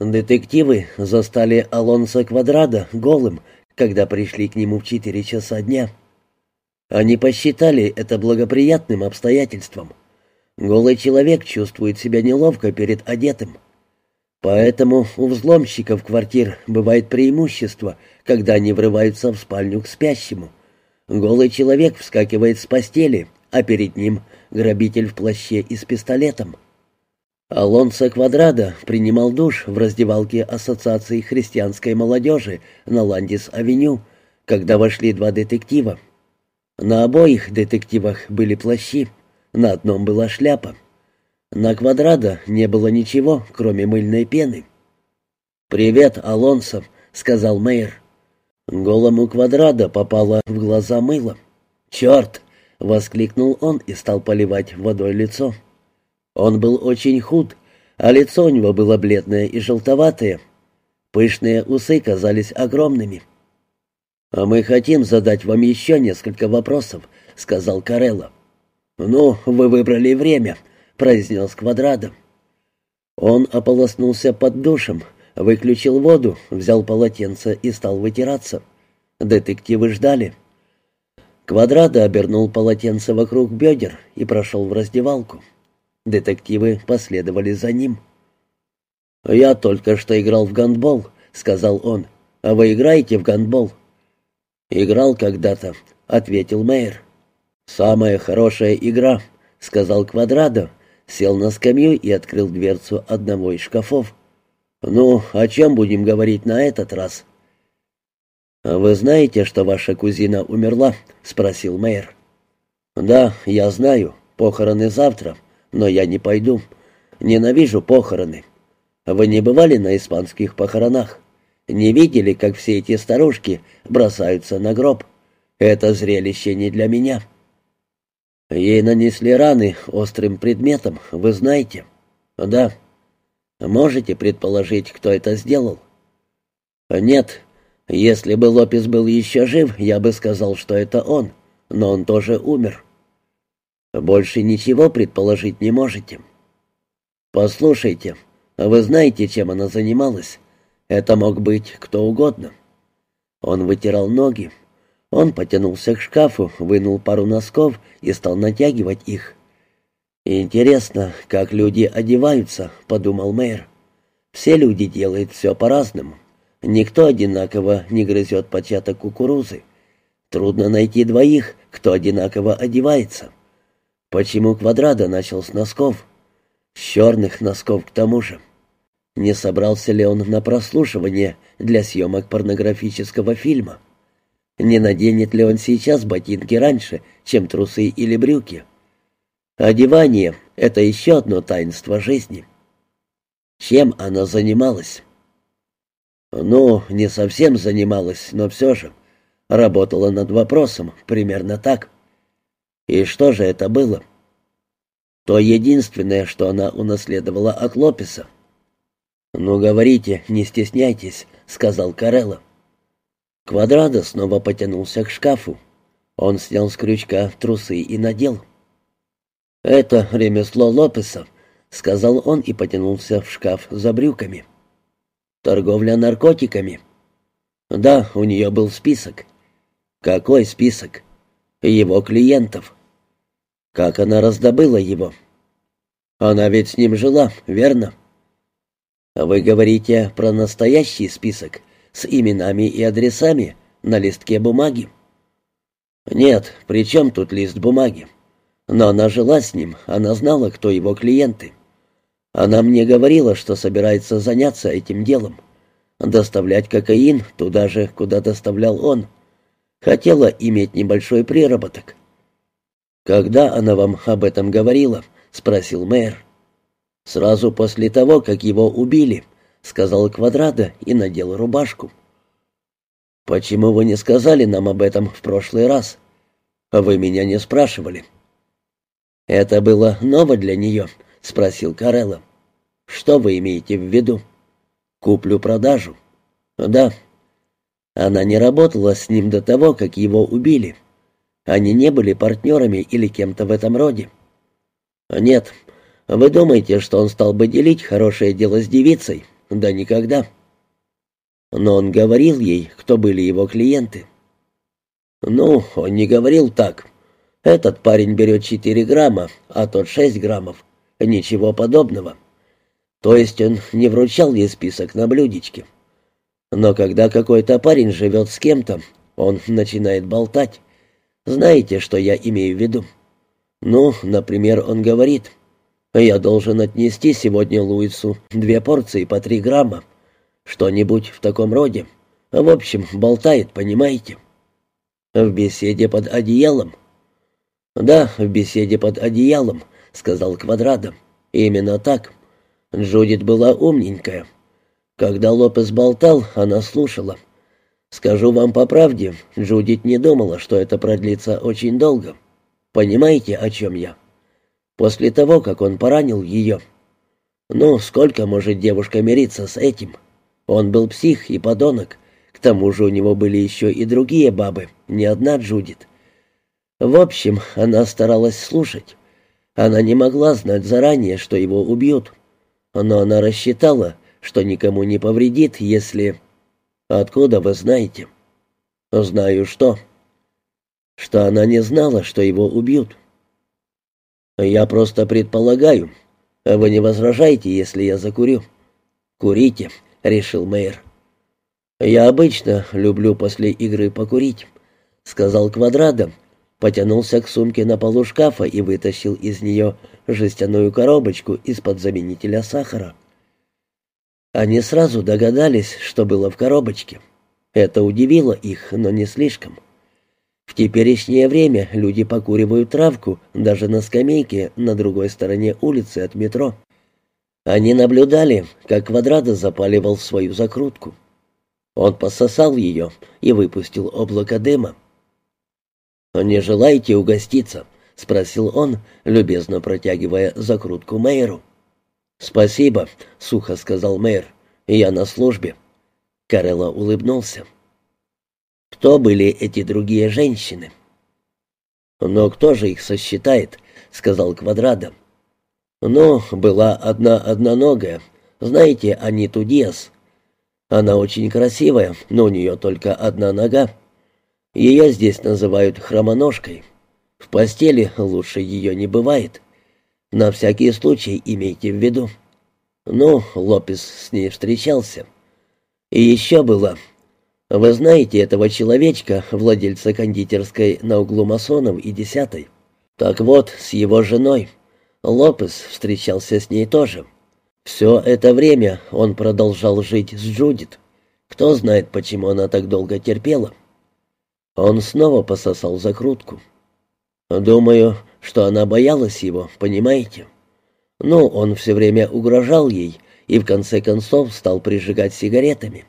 Детективы застали Алонсо Квадрада голым, когда пришли к нему в четыре часа дня. Они посчитали это благоприятным обстоятельством. Голый человек чувствует себя неловко перед одетым. Поэтому у взломщиков квартир бывает преимущество, когда они врываются в спальню к спящему. Голый человек вскакивает с постели, а перед ним грабитель в плаще и с пистолетом. Алонсо Квадрада принимал душ в раздевалке Ассоциации христианской молодежи на Ландис-авеню, когда вошли два детектива. На обоих детективах были плащи, на одном была шляпа. На Квадрада не было ничего, кроме мыльной пены. «Привет, Алонсо», — сказал мэр. Голому Квадрада попало в глаза мыло. «Черт!» — воскликнул он и стал поливать водой лицо. Он был очень худ, а лицо у него было бледное и желтоватое. Пышные усы казались огромными. «А мы хотим задать вам еще несколько вопросов», — сказал Карелла. «Ну, вы выбрали время», произнес Квадрадо. Он ополоснулся под душем, выключил воду, взял полотенце и стал вытираться. Детективы ждали. Квадрадо обернул полотенце вокруг бедер и прошел в раздевалку. Детективы последовали за ним. «Я только что играл в гандбол», — сказал он. «А вы играете в гандбол?» «Играл когда-то», — ответил мэр. «Самая хорошая игра», — сказал Квадрадо, сел на скамью и открыл дверцу одного из шкафов. «Ну, о чем будем говорить на этот раз?» «А «Вы знаете, что ваша кузина умерла?» — спросил мэр. «Да, я знаю. Похороны завтра, но я не пойду. Ненавижу похороны. Вы не бывали на испанских похоронах? Не видели, как все эти старушки бросаются на гроб? Это зрелище не для меня». Ей нанесли раны острым предметом, вы знаете? Да. Можете предположить, кто это сделал? Нет. Если бы Лопес был еще жив, я бы сказал, что это он, но он тоже умер. Больше ничего предположить не можете. Послушайте, вы знаете, чем она занималась? Это мог быть кто угодно. Он вытирал ноги, он потянулся к шкафу, вынул пару носков и стал натягивать их. «Интересно, как люди одеваются», — подумал мэр. «Все люди делают все по-разному. Никто одинаково не грызет початок кукурузы. Трудно найти двоих, кто одинаково одевается. Почему Квадрада начал с носков? С черных носков к тому же. Не собрался ли он на прослушивание для съемок порнографического фильма?» Не наденет ли он сейчас ботинки раньше, чем трусы или брюки? Одевание — это еще одно таинство жизни. Чем она занималась? Ну, не совсем занималась, но все же. Работала над вопросом, примерно так. И что же это было? То единственное, что она унаследовала от Лопеса. «Ну, говорите, не стесняйтесь», — сказал Карелла. Квадрадо снова потянулся к шкафу. Он снял с крючка трусы и надел. «Это ремесло Лопеса», — сказал он и потянулся в шкаф за брюками. «Торговля наркотиками». «Да, у нее был список». «Какой список?» «Его клиентов». «Как она раздобыла его?» «Она ведь с ним жила, верно?» «Вы говорите про настоящий список?» с именами и адресами на листке бумаги. Нет, при чем тут лист бумаги? Но она жила с ним, она знала, кто его клиенты. Она мне говорила, что собирается заняться этим делом. Доставлять кокаин туда же, куда доставлял он. Хотела иметь небольшой приработок. «Когда она вам об этом говорила?» — спросил мэр. «Сразу после того, как его убили», — сказал Квадрада и надел рубашку. «Почему вы не сказали нам об этом в прошлый раз? Вы меня не спрашивали». «Это было ново для нее?» — спросил Карелла. «Что вы имеете в виду?» «Куплю-продажу». «Да». Она не работала с ним до того, как его убили. Они не были партнерами или кем-то в этом роде. «Нет. Вы думаете, что он стал бы делить хорошее дело с девицей?» Да никогда. Но он говорил ей, кто были его клиенты. Ну, он не говорил так. Этот парень берет 4 грамма, а тот 6 граммов. Ничего подобного. То есть он не вручал ей список на блюдечке. Но когда какой-то парень живет с кем-то, он начинает болтать. Знаете, что я имею в виду? Ну, например, он говорит, «Я должен отнести сегодня Луису две порции по три грамма». Что-нибудь в таком роде. В общем, болтает, понимаете? В беседе под одеялом. Да, в беседе под одеялом, сказал Квадратом. Именно так. Джудит была умненькая. Когда Лопес болтал, она слушала. Скажу вам по правде, Джудит не думала, что это продлится очень долго. Понимаете, о чем я? После того, как он поранил ее. Ну, сколько может девушка мириться с этим? Он был псих и подонок. К тому же у него были еще и другие бабы, не одна Джудит. В общем, она старалась слушать. Она не могла знать заранее, что его убьют. Но она рассчитала, что никому не повредит, если... Откуда вы знаете? Знаю что. Что она не знала, что его убьют. Я просто предполагаю. Вы не возражаете, если я закурю? Курите, решил мэр. Я обычно люблю после игры покурить, сказал Квадрадо, потянулся к сумке на полу шкафа и вытащил из нее жестяную коробочку из-под заменителя сахара. Они сразу догадались, что было в коробочке. Это удивило их, но не слишком. В теперешнее время люди покуривают травку даже на скамейке на другой стороне улицы от метро. Они наблюдали, как Квадрата запаливал свою закрутку. Он пососал ее и выпустил облако дыма. «Не желаете угоститься?» — спросил он, любезно протягивая закрутку мэру. «Спасибо», — сухо сказал мэр. «Я на службе». Карелла улыбнулся. «Кто были эти другие женщины?» «Но кто же их сосчитает?» — сказал Квадрадо. «Ну, была одна одноногая. Знаете, Аниту Диас. Она очень красивая, но у нее только одна нога. Ее здесь называют хромоножкой. В постели лучше ее не бывает. На всякий случай имейте в виду. Ну, Лопес с ней встречался. И еще было. Вы знаете этого человечка, владельца кондитерской на углу Масонов и Десятой? Так вот, с его женой. Лопес встречался с ней тоже. Все это время он продолжал жить с Джудит. Кто знает, почему она так долго терпела. Он снова пососал закрутку. Думаю, что она боялась его, понимаете? Ну, он все время угрожал ей и в конце концов стал прижигать сигаретами.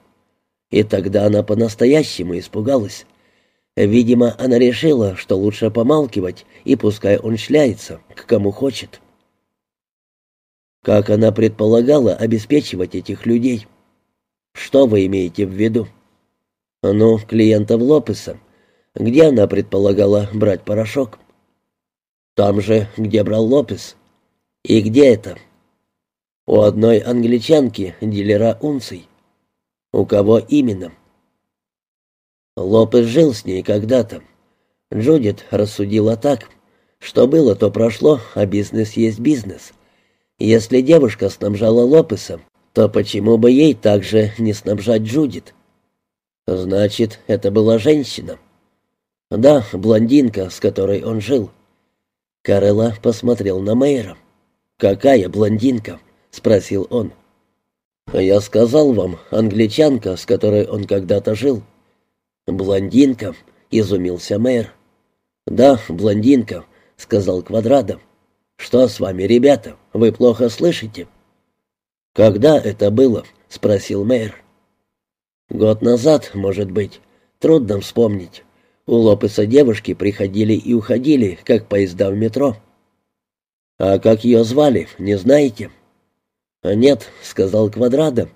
И тогда она по-настоящему испугалась. Видимо, она решила, что лучше помалкивать, и пускай он шляется, к кому хочет. Как она предполагала обеспечивать этих людей? Что вы имеете в виду? Ну, клиентов Лопеса. Где она предполагала брать порошок? Там же, где брал Лопес. И где это? У одной англичанки, дилера унций. У кого именно? Лопес жил с ней когда-то. Джудит рассудила так, что было, то прошло, а бизнес есть бизнес. Если девушка снабжала Лопеса, то почему бы ей также не снабжать Джудит? Значит, это была женщина. Да, блондинка, с которой он жил. Карелла посмотрел на Мейера. «Какая блондинка?» — спросил он. «Я сказал вам, англичанка, с которой он когда-то жил». «Блондинка?» — изумился мэр. «Да, блондинка», — сказал Квадрадо. «Что с вами, ребята? Вы плохо слышите?» «Когда это было?» — спросил мэр. «Год назад, может быть. Трудно вспомнить. У Лопеса девушки приходили и уходили, как поезда в метро. А как ее звали, не знаете? Нет, сказал Квадрадо,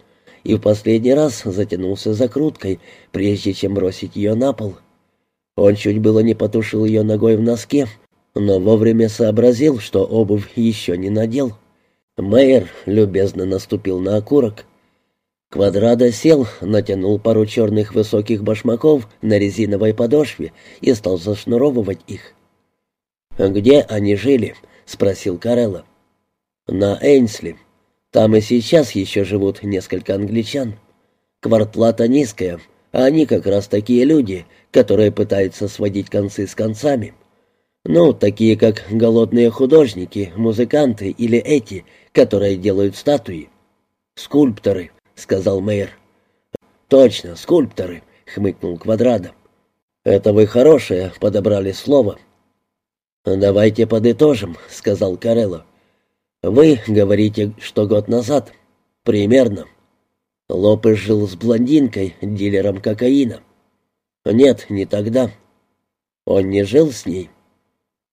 и в последний раз затянулся закруткой, прежде чем бросить ее на пол. Он чуть было не потушил ее ногой в носке, но вовремя сообразил, что обувь еще не надел. Мэйер любезно наступил на окурок. Квадрада сел, натянул пару черных высоких башмаков на резиновой подошве и стал зашнуровывать их. «Где они жили?» — спросил Карелла. «На Эйнсли. Там и сейчас еще живут несколько англичан. Квартплата низкая, а они как раз такие люди, которые пытаются сводить концы с концами. Ну, такие как голодные художники, музыканты или эти, которые делают статуи. Скульпторы, — сказал мэр. «Точно, скульпторы», — хмыкнул Квадрада. «Это вы хорошее подобрали слово». «Давайте подытожим», — сказал Карелло. «Вы говорите, что год назад. Примерно. Лопес жил с блондинкой, дилером кокаина. Нет, не тогда. Он не жил с ней.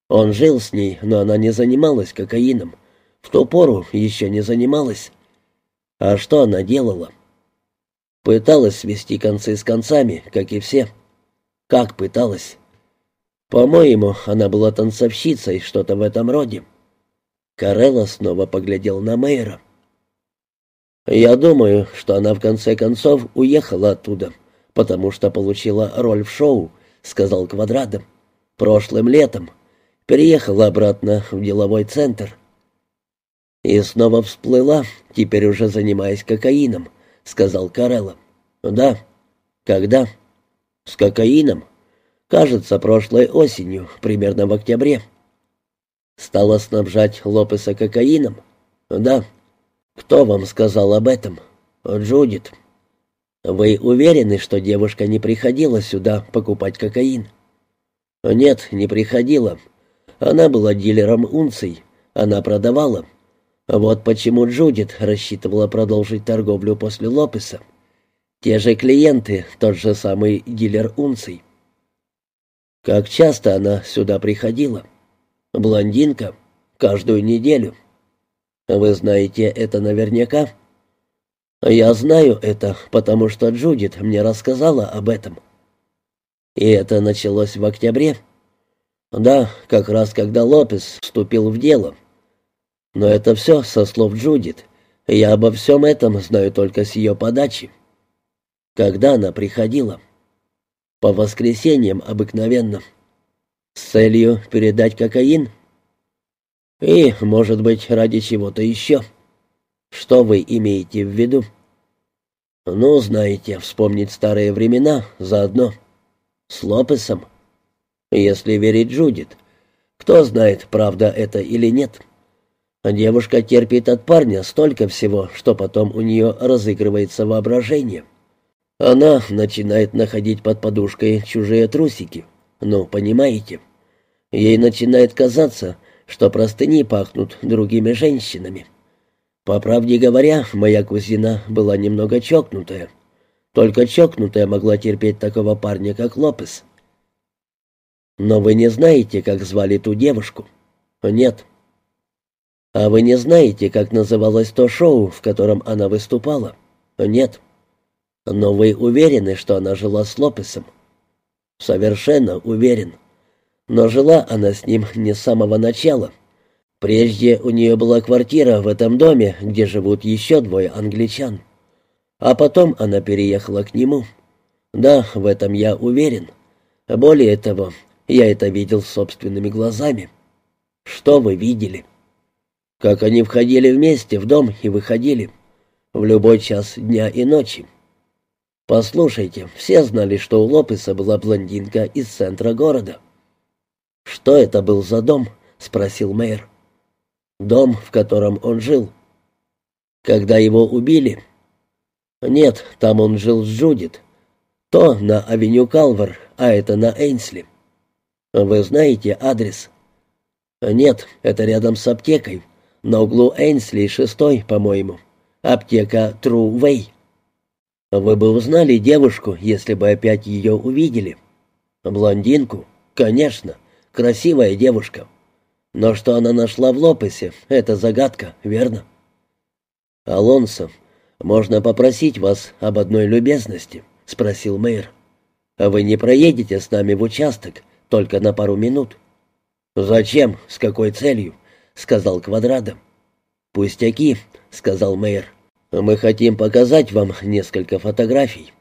Он жил с ней, но она не занималась кокаином. В ту пору еще не занималась. А что она делала? Пыталась свести концы с концами, как и все. Как пыталась? По-моему, она была танцовщицей, что-то в этом роде. Карелла снова поглядел на Мэйра. «Я думаю, что она в конце концов уехала оттуда, потому что получила роль в шоу», — сказал Квадрадо. «Прошлым летом. Переехала обратно в деловой центр. «И снова всплыла, теперь уже занимаясь кокаином», — сказал Карелло. «Да». «Когда?» «С кокаином. Кажется, прошлой осенью, примерно в октябре». «Стала снабжать Лопеса кокаином?» «Да». «Кто вам сказал об этом?» «Джудит». «Вы уверены, что девушка не приходила сюда покупать кокаин?» «Нет, не приходила. Она была дилером унций. Она продавала. Вот почему Джудит рассчитывала продолжить торговлю после Лопеса. Те же клиенты, тот же самый дилер унций. Как часто она сюда приходила? Блондинка. Каждую неделю. Вы знаете это наверняка? Я знаю это, потому что Джудит мне рассказала об этом. И это началось в октябре. Да, как раз когда Лопес вступил в дело. Но это все со слов Джудит. Я обо всем этом знаю только с ее подачи. Когда она приходила? По воскресеньям обыкновенно. С целью передать кокаин? И, может быть, ради чего-то еще. Что вы имеете в виду? Ну, знаете, вспомнить старые времена заодно. С Лопесом. Если верить Джудит. Кто знает, правда это или нет. — Девушка терпит от парня столько всего, что потом у нее разыгрывается воображение. Она начинает находить под подушкой чужие трусики. Ну, понимаете? Ей начинает казаться, что простыни пахнут другими женщинами. По правде говоря, моя кузина была немного чокнутая. Только чокнутая могла терпеть такого парня, как Лопес. Но вы не знаете, как звали ту девушку? Нет. «А вы не знаете, как называлось то шоу, в котором она выступала?» «Нет». «Но вы уверены, что она жила с Лопесом?» «Совершенно уверен. Но жила она с ним не с самого начала. Прежде у нее была квартира в этом доме, где живут еще двое англичан. А потом она переехала к нему. Да, в этом я уверен. Более того, я это видел собственными глазами». «Что вы видели?» Как они входили вместе в дом и выходили, в любой час дня и ночи. Послушайте, все знали, что у Лопеса была блондинка из центра города. «Что это был за дом?» — спросил мэр. «Дом, в котором он жил». «Когда его убили?» «Нет, там он жил с Джудит. То на авеню Калвар, а это на Эйнсли». «Вы знаете адрес?» «Нет, это рядом с аптекой. На углу Эйнсли шестой, по-моему. Аптека Тру Вэй. Вы бы узнали девушку, если бы опять ее увидели. Блондинку? Конечно. Красивая девушка. Но что она нашла в Лопесе, это загадка, верно? Алонсо, можно попросить вас об одной любезности, спросил мэр. А вы не проедете с нами в участок, только на пару минут. Зачем? С какой целью? — сказал Квадрадо. «Пустяки», — сказал мэр. Мы хотим показать вам несколько фотографий.